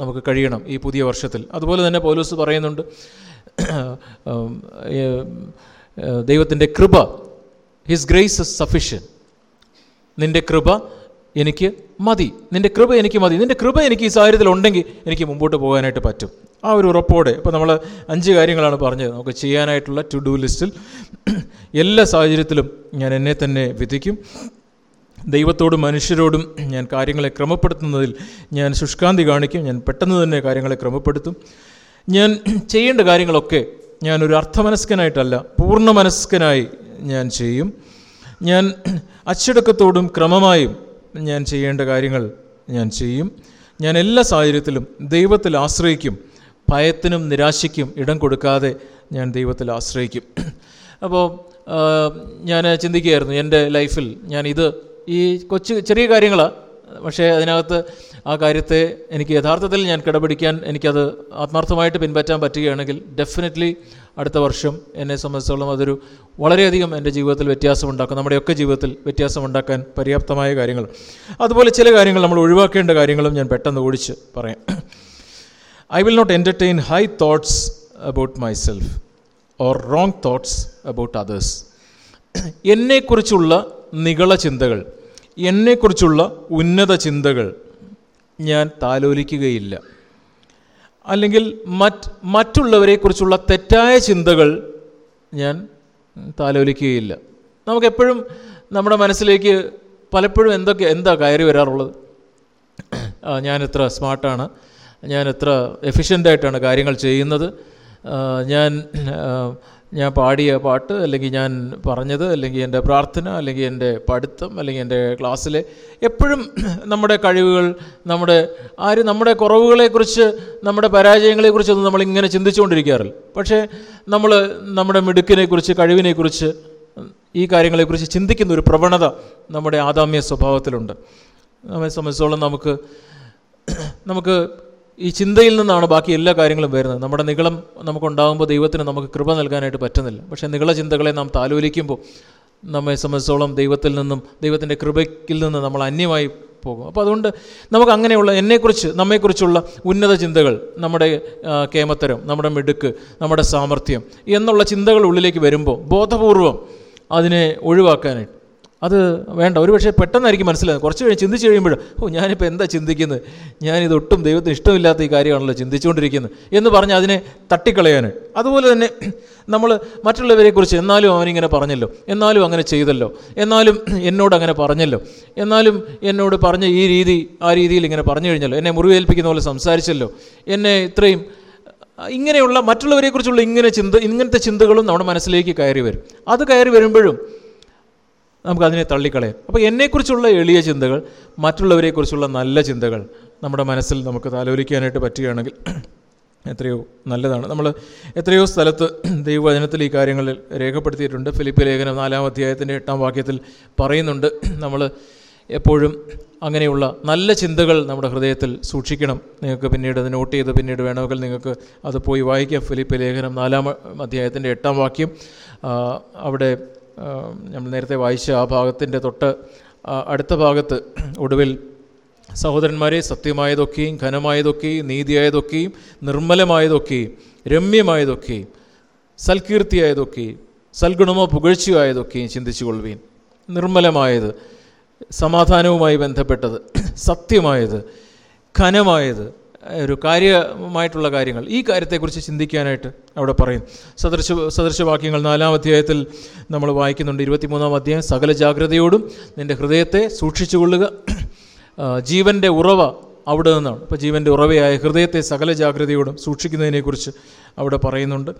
Speaker 1: നമുക്ക് കഴിയണം ഈ പുതിയ വർഷത്തിൽ അതുപോലെ തന്നെ പൗലോസ് പറയുന്നുണ്ട് ദൈവത്തിൻ്റെ കൃപ ഹിസ് ഗ്രേസ് ഇസ് സഫിഷ്യൻ നിൻ്റെ കൃപ എനിക്ക് മതി നിൻ്റെ കൃപ എനിക്ക് മതി നിൻ്റെ കൃപ എനിക്ക് ഈ സാഹചര്യത്തിൽ ഉണ്ടെങ്കിൽ എനിക്ക് മുമ്പോട്ട് പോകാനായിട്ട് പറ്റും ആ ഒരു ഉറപ്പോടെ ഇപ്പോൾ നമ്മൾ അഞ്ച് കാര്യങ്ങളാണ് പറഞ്ഞത് നമുക്ക് ചെയ്യാനായിട്ടുള്ള ടു ഡു ലിസ്റ്റിൽ എല്ലാ സാഹചര്യത്തിലും ഞാൻ എന്നെ തന്നെ വിധിക്കും ദൈവത്തോടും മനുഷ്യരോടും ഞാൻ കാര്യങ്ങളെ ക്രമപ്പെടുത്തുന്നതിൽ ഞാൻ ശുഷ്കാന്തി കാണിക്കും ഞാൻ പെട്ടെന്ന് തന്നെ കാര്യങ്ങളെ ക്രമപ്പെടുത്തും ഞാൻ ചെയ്യേണ്ട കാര്യങ്ങളൊക്കെ ഞാനൊരു അർത്ഥമനസ്കനായിട്ടല്ല പൂർണ്ണ മനസ്കനായി ഞാൻ ചെയ്യും ഞാൻ അച്ചടക്കത്തോടും ക്രമമായും ഞാൻ ചെയ്യേണ്ട കാര്യങ്ങൾ ഞാൻ ചെയ്യും ഞാൻ എല്ലാ സാഹചര്യത്തിലും ദൈവത്തിൽ ആശ്രയിക്കും ഭയത്തിനും നിരാശയ്ക്കും ഇടം കൊടുക്കാതെ ഞാൻ ദൈവത്തിൽ ആശ്രയിക്കും അപ്പോൾ ഞാൻ ചിന്തിക്കുകയായിരുന്നു എൻ്റെ ലൈഫിൽ ഞാൻ ഇത് ഈ കൊച്ചു ചെറിയ കാര്യങ്ങളാണ് പക്ഷേ അതിനകത്ത് ആ കാര്യത്തെ എനിക്ക് യഥാർത്ഥത്തിൽ ഞാൻ കിടപിടിക്കാൻ എനിക്കത് ആത്മാർത്ഥമായിട്ട് പിൻപറ്റാൻ പറ്റുകയാണെങ്കിൽ ഡെഫിനറ്റ്ലി അടുത്ത വർഷം എന്നെ സംബന്ധിച്ചോളം അതൊരു വളരെയധികം എൻ്റെ ജീവിതത്തിൽ വ്യത്യാസമുണ്ടാക്കും നമ്മുടെയൊക്കെ ജീവിതത്തിൽ വ്യത്യാസമുണ്ടാക്കാൻ പര്യാപ്തമായ കാര്യങ്ങൾ അതുപോലെ ചില കാര്യങ്ങൾ നമ്മൾ ഒഴിവാക്കേണ്ട കാര്യങ്ങളും ഞാൻ പെട്ടെന്ന് ഓടിച്ച് പറയാം I will not entertain high thoughts about myself or wrong thoughts about others എന്നെക്കുറിച്ചുള്ള നികള ചിന്തകൾ എന്നെക്കുറിച്ചുള്ള ഉന്നത ചിന്തകൾ ഞാൻ താലോലിക്കുകയില്ല അല്ലെങ്കിൽ മറ്റ് മറ്റുള്ളവരെക്കുറിച്ചുള്ള തെറ്റായ ചിന്തകൾ ഞാൻ താലോലിക്കുകയില്ല നമുക്കെപ്പോഴും നമ്മുടെ മനസ്സിലേക്ക് പലപ്പോഴും എന്തൊക്കെ എന്താ കയറി വരാറുള്ളത് ഞാൻ എത്ര സ്മാർട്ടാണ് ഞാൻ എത്ര എഫിഷ്യൻ്റായിട്ടാണ് കാര്യങ്ങൾ ചെയ്യുന്നത് ഞാൻ ഞാൻ പാടിയ പാട്ട് അല്ലെങ്കിൽ ഞാൻ പറഞ്ഞത് അല്ലെങ്കിൽ എൻ്റെ പ്രാർത്ഥന അല്ലെങ്കിൽ എൻ്റെ പഠിത്തം അല്ലെങ്കിൽ എൻ്റെ ക്ലാസ്സിലെ എപ്പോഴും നമ്മുടെ കഴിവുകൾ നമ്മുടെ ആര് നമ്മുടെ കുറവുകളെക്കുറിച്ച് നമ്മുടെ പരാജയങ്ങളെക്കുറിച്ചൊന്നും നമ്മളിങ്ങനെ ചിന്തിച്ചുകൊണ്ടിരിക്കാറില്ല പക്ഷേ നമ്മൾ നമ്മുടെ മിടുക്കിനെക്കുറിച്ച് കഴിവിനെക്കുറിച്ച് ഈ കാര്യങ്ങളെക്കുറിച്ച് ചിന്തിക്കുന്ന ഒരു പ്രവണത നമ്മുടെ ആദാമ്യ സ്വഭാവത്തിലുണ്ട് നമ്മെ സംബന്ധിച്ചോളം നമുക്ക് നമുക്ക് ഈ ചിന്തയിൽ നിന്നാണ് ബാക്കി എല്ലാ കാര്യങ്ങളും വരുന്നത് നമ്മുടെ നികളം നമുക്കുണ്ടാകുമ്പോൾ ദൈവത്തിന് നമുക്ക് കൃപ നൽകാനായിട്ട് പറ്റുന്നില്ല പക്ഷേ നികള ചിന്തകളെ നാം താലോലിക്കുമ്പോൾ നമ്മെ സംബന്ധിച്ചോളം ദൈവത്തിൽ നിന്നും ദൈവത്തിൻ്റെ കൃപയ്ക്കിൽ നിന്ന് നമ്മൾ അന്യമായി പോകും അപ്പോൾ അതുകൊണ്ട് നമുക്ക് അങ്ങനെയുള്ള എന്നെക്കുറിച്ച് നമ്മെക്കുറിച്ചുള്ള ഉന്നത ചിന്തകൾ നമ്മുടെ കേമത്തരം നമ്മുടെ മിടുക്ക് നമ്മുടെ സാമർഥ്യം എന്നുള്ള ചിന്തകൾ ഉള്ളിലേക്ക് വരുമ്പോൾ ബോധപൂർവം അതിനെ ഒഴിവാക്കാനായിട്ട് അത് വേണ്ട ഒരു പക്ഷേ പെട്ടെന്നായിരിക്കും മനസ്സിലാകുന്നത് കുറച്ച് കഴിഞ്ഞ് ചിന്തിച്ച് കഴിയുമ്പോഴും ഓ ഞാനിപ്പോൾ എന്താ ചിന്തിക്കുന്നത് ഞാനിതൊട്ടും ദൈവത്തിന് ഇഷ്ടമില്ലാത്ത ഈ കാര്യമാണല്ലോ ചിന്തിച്ചുകൊണ്ടിരിക്കുന്നത് എന്ന് പറഞ്ഞ് അതിനെ തട്ടിക്കളയാൻ അതുപോലെ തന്നെ *clears throat* നമ്മൾ മറ്റുള്ളവരെക്കുറിച്ച് എന്നാലും അവനിങ്ങനെ പറഞ്ഞല്ലോ എന്നാലും അങ്ങനെ ചെയ്തല്ലോ എന്നാലും എന്നോട് അങ്ങനെ പറഞ്ഞല്ലോ എന്നാലും എന്നോട് പറഞ്ഞ ഈ രീതി ആ രീതിയിൽ ഇങ്ങനെ പറഞ്ഞു കഴിഞ്ഞല്ലോ എന്നെ മുറിവേൽപ്പിക്കുന്ന പോലെ സംസാരിച്ചല്ലോ എന്നെ ഇത്രയും ഇങ്ങനെയുള്ള മറ്റുള്ളവരെക്കുറിച്ചുള്ള ഇങ്ങനെ ചിന്ത ഇങ്ങനത്തെ ചിന്തകളും നമ്മുടെ മനസ്സിലേക്ക് കയറി വരും അത് കയറി വരുമ്പോഴും നമുക്കതിനെ തള്ളിക്കളയാം അപ്പോൾ എന്നെക്കുറിച്ചുള്ള എളിയ ചിന്തകൾ മറ്റുള്ളവരെക്കുറിച്ചുള്ള നല്ല ചിന്തകൾ നമ്മുടെ മനസ്സിൽ നമുക്ക് താലോലിക്കാനായിട്ട് പറ്റുകയാണെങ്കിൽ *clears throat* എത്രയോ നല്ലതാണ് നമ്മൾ എത്രയോ സ്ഥലത്ത് *clears throat* ദൈവവചനത്തിൽ ഈ കാര്യങ്ങളിൽ രേഖപ്പെടുത്തിയിട്ടുണ്ട് ഫിലിപ്പ് ലേഖനം നാലാം അധ്യായത്തിൻ്റെ എട്ടാം വാക്യത്തിൽ പറയുന്നുണ്ട് *clears throat* നമ്മൾ എപ്പോഴും അങ്ങനെയുള്ള നല്ല ചിന്തകൾ നമ്മുടെ ഹൃദയത്തിൽ സൂക്ഷിക്കണം നിങ്ങൾക്ക് പിന്നീട് അത് നോട്ട് ചെയ്ത് പിന്നീട് വേണമെങ്കിൽ നിങ്ങൾക്ക് അത് പോയി വായിക്കാം ഫിലിപ്പ് ലേഖനം നാലാം അധ്യായത്തിൻ്റെ എട്ടാം വാക്യം അവിടെ നമ്മൾ നേരത്തെ വായിച്ച ആ ഭാഗത്തിൻ്റെ തൊട്ട് അടുത്ത ഭാഗത്ത് ഒടുവിൽ സഹോദരന്മാരെ സത്യമായതൊക്കെയും ഘനമായതൊക്കെയും നീതിയായതൊക്കെയും നിർമ്മലമായതൊക്കെയും രമ്യമായതൊക്കെയും സൽകീർത്തിയായതൊക്കെയും സൽഗുണമോ പുകഴ്ചയോ ആയതൊക്കെയും ചിന്തിച്ചു കൊള്ളുവീൻ നിർമ്മലമായത് സമാധാനവുമായി ബന്ധപ്പെട്ടത് സത്യമായത് ഘനമായത് ഒരു കാര്യമായിട്ടുള്ള കാര്യങ്ങൾ ഈ കാര്യത്തെക്കുറിച്ച് ചിന്തിക്കാനായിട്ട് അവിടെ പറയും സദൃശ സദൃശവാക്യങ്ങൾ നാലാം അധ്യായത്തിൽ നമ്മൾ വായിക്കുന്നുണ്ട് ഇരുപത്തിമൂന്നാം അധ്യായം സകല ജാഗ്രതയോടും നിൻ്റെ ഹൃദയത്തെ സൂക്ഷിച്ചുകൊള്ളുക ജീവൻ്റെ ഉറവ അവിടെ നിന്നാണ് ഇപ്പോൾ ജീവൻ്റെ ഉറവയായ ഹൃദയത്തെ സകല ജാഗ്രതയോടും സൂക്ഷിക്കുന്നതിനെക്കുറിച്ച് അവിടെ പറയുന്നുണ്ട്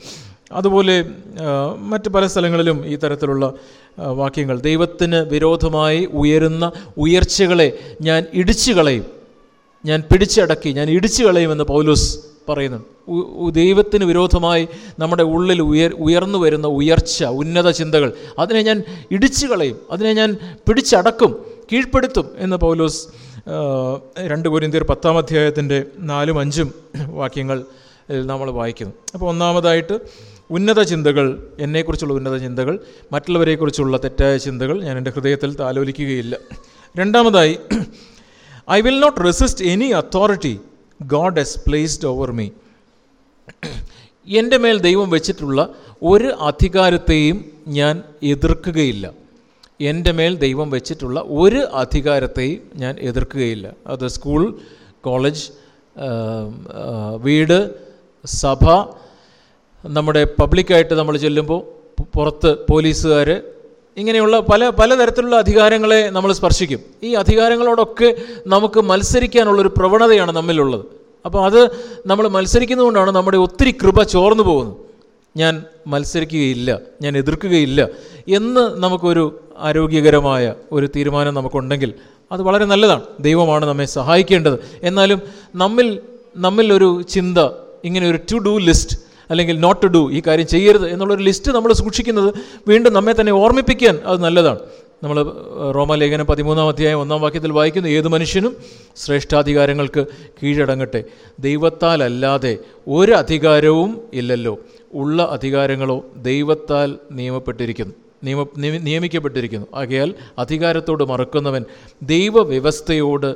Speaker 1: അതുപോലെ മറ്റ് പല സ്ഥലങ്ങളിലും ഈ തരത്തിലുള്ള വാക്യങ്ങൾ ദൈവത്തിന് വിരോധമായി ഉയരുന്ന ഉയർച്ചകളെ ഞാൻ ഇടിച്ചു കളയും ഞാൻ പിടിച്ചടക്കി ഞാൻ ഇടിച്ചു കളയുമെന്ന് പൗലോസ് പറയുന്നു ദൈവത്തിന് വിരോധമായി നമ്മുടെ ഉള്ളിൽ ഉയർ ഉയർന്നു വരുന്ന ഉയർച്ച ഉന്നത ചിന്തകൾ അതിനെ ഞാൻ ഇടിച്ചു കളയും അതിനെ ഞാൻ പിടിച്ചടക്കും കീഴ്പ്പെടുത്തും എന്ന് പൗലോസ് രണ്ട് കുരിന്തിയർ പത്താം അധ്യായത്തിൻ്റെ നാലും അഞ്ചും വാക്യങ്ങൾ നമ്മൾ വായിക്കുന്നു അപ്പോൾ ഒന്നാമതായിട്ട് ഉന്നത ചിന്തകൾ എന്നെക്കുറിച്ചുള്ള ഉന്നത ചിന്തകൾ മറ്റുള്ളവരെക്കുറിച്ചുള്ള തെറ്റായ ചിന്തകൾ ഞാൻ എൻ്റെ ഹൃദയത്തിൽ താലോലിക്കുകയില്ല രണ്ടാമതായി I will not resist any authority God has placed over me എൻ്റെ മേൽ ദൈവം വെച്ചിട്ടുള്ള ഒരു അധികാരത്തെയും ഞാൻ എതിർക്കുകയില്ല എൻ്റെ മേൽ ദൈവം വെച്ചിട്ടുള്ള ഒരു അധികാരത്തെയും ഞാൻ എതിർക്കുകയില്ല അത് സ്കൂൾ കോളേജ് വീട് സഭ നമ്മുടെ പബ്ലിക്കായിട്ട് നമ്മൾ ചെല്ലുമ്പോൾ പുറത്ത് പോലീസുകാർ ഇങ്ങനെയുള്ള പല പലതരത്തിലുള്ള അധികാരങ്ങളെ നമ്മൾ സ്പർശിക്കും ഈ അധികാരങ്ങളോടൊക്കെ നമുക്ക് മത്സരിക്കാനുള്ളൊരു പ്രവണതയാണ് നമ്മിലുള്ളത് അപ്പോൾ അത് നമ്മൾ മത്സരിക്കുന്നതുകൊണ്ടാണ് നമ്മുടെ ഒത്തിരി കൃപ ചോർന്നു പോകുന്നത് ഞാൻ മത്സരിക്കുകയില്ല ഞാൻ എതിർക്കുകയില്ല എന്ന് നമുക്കൊരു ആരോഗ്യകരമായ ഒരു തീരുമാനം നമുക്കുണ്ടെങ്കിൽ അത് വളരെ നല്ലതാണ് ദൈവമാണ് നമ്മെ സഹായിക്കേണ്ടത് എന്നാലും നമ്മിൽ നമ്മിൽ ഒരു ചിന്ത ഇങ്ങനെ ഒരു ടു ഡു ലിസ്റ്റ് അല്ലെങ്കിൽ നോട്ട് ടു ഡു ഈ കാര്യം ചെയ്യരുത് എന്നുള്ളൊരു ലിസ്റ്റ് നമ്മൾ സൂക്ഷിക്കുന്നത് വീണ്ടും നമ്മെ തന്നെ ഓർമ്മിപ്പിക്കാൻ അത് നല്ലതാണ് നമ്മൾ റോമലേഖനം പതിമൂന്നാം അധ്യായം ഒന്നാം വാക്യത്തിൽ വായിക്കുന്നു ഏത് മനുഷ്യനും ശ്രേഷ്ഠാധികാരങ്ങൾക്ക് കീഴടങ്ങട്ടെ ദൈവത്താലല്ലാതെ ഒരു അധികാരവും ഇല്ലല്ലോ ഉള്ള അധികാരങ്ങളോ ദൈവത്താൽ നിയമപ്പെട്ടിരിക്കുന്നു നിയമ നിയമിക്കപ്പെട്ടിരിക്കുന്നു ആകയാൽ അധികാരത്തോട് മറക്കുന്നവൻ ദൈവവ്യവസ്ഥയോട്